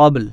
قبل۔